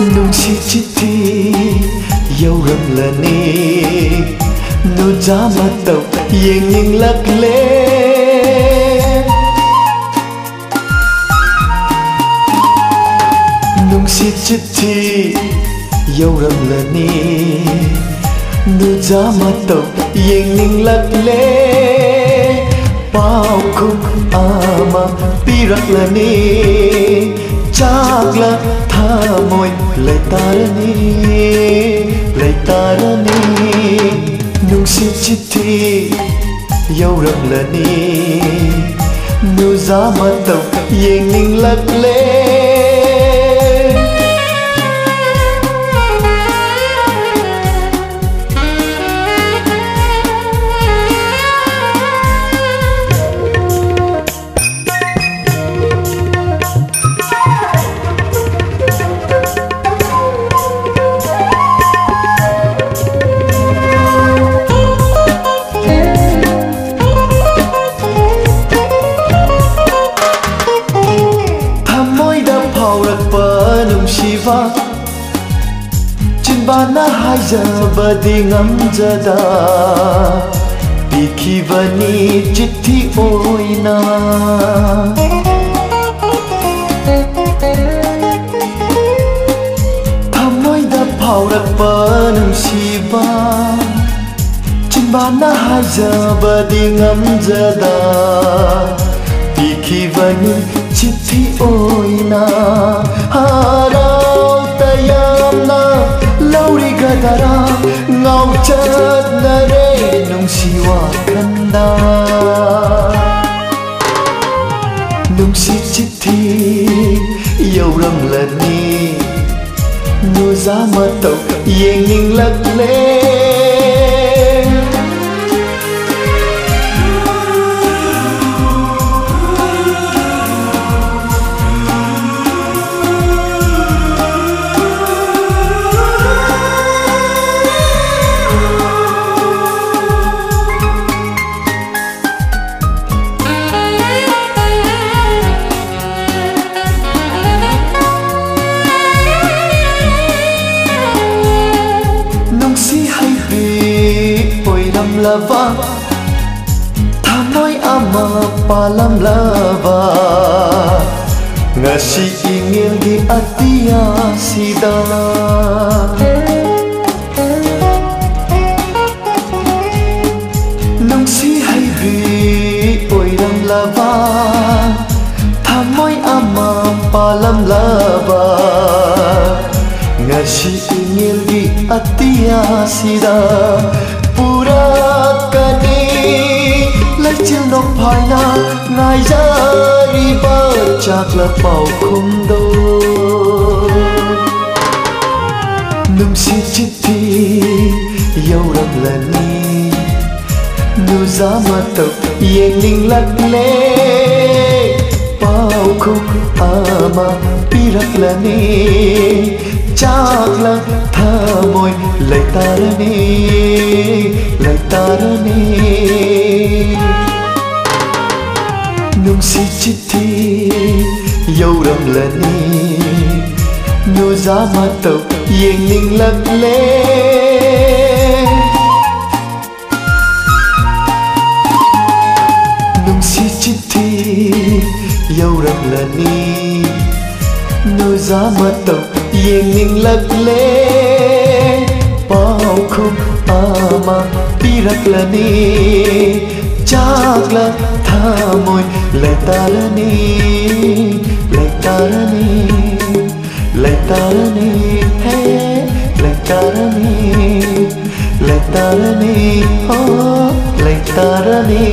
눈치치티 여름라니 눈자마떡 잉잉락래 눈치치티 여름라니 눈자마떡 잉잉락래 bao khúc ama pirak lani chakla ಠಾಮೋಯ್ ಲೈತಾರನಿ ಲೈತಾರನಿ ನುಸಿ ಚಿತ್ತಿ ಯೌರಬ್ಲನಿ ನುಜಾ ಮತ್ತವ್ ಏನಿಂಗ್ ಲಕ್ಲೇ ꯐꯥꯎꯔꯛꯄ ꯅꯨꯡꯁꯤꯕ ꯆꯤꯟꯕꯥꯅ ꯍꯥꯏꯖꯕꯗꯤ ꯉꯝꯖꯗ ꯄꯤꯈꯤꯕꯅꯤ ꯆꯤꯊꯤ ꯑꯣꯏꯅ ꯊꯃꯣꯏꯗ ꯐꯥꯎꯔꯛꯄ ꯅꯨꯡꯁꯤꯕ ꯆꯤꯟꯕꯥꯅ ꯍꯥꯏꯖꯕꯗꯤ ꯉꯝꯖꯗ 넘쳤나래 농시와 간다 농시 지티 여름라니 누자마떡 예닝락래 lava Thamoi ama palam lava Ngasi ingil di atia sida nung si hay bi oi lam lava Thamoi ama palam lava Ngasi ingil di atia sida ನ ನಾಯ್ಜರಿಬ ಚಾಕ್ಲಪೌಖುಂದೋ ನುಂಸಿ ಚಿತ್ತಿ ಯೌರಗ್ಲನಿ ನುಜಾ ಮತ ಯೇನಿಂಗ್ಲಕ್ಲೆ ಪೌಖು ಆಮ ಪಿರಕ್ಲನಿ ಚಾಕ್ಲ ಥಮೊಯ್ ಲೈತಾರನೆ ಲೈತಾರನೇ city yowramlani nuza matau yenglinglatle nungsi city yowramlani nuza matau yenglinglatle pau khum ama piraklani ಚಾಕ್ಲ ಥಾಮೋಯ್ ಲೈತಾರನಿ ಲೈತಾರನಿ ಲೈತಾರನಿ ಹೇ ಲೈತಾರನಿ ಲೈತಾರನಿ ಓ ಲೈತಾರನಿ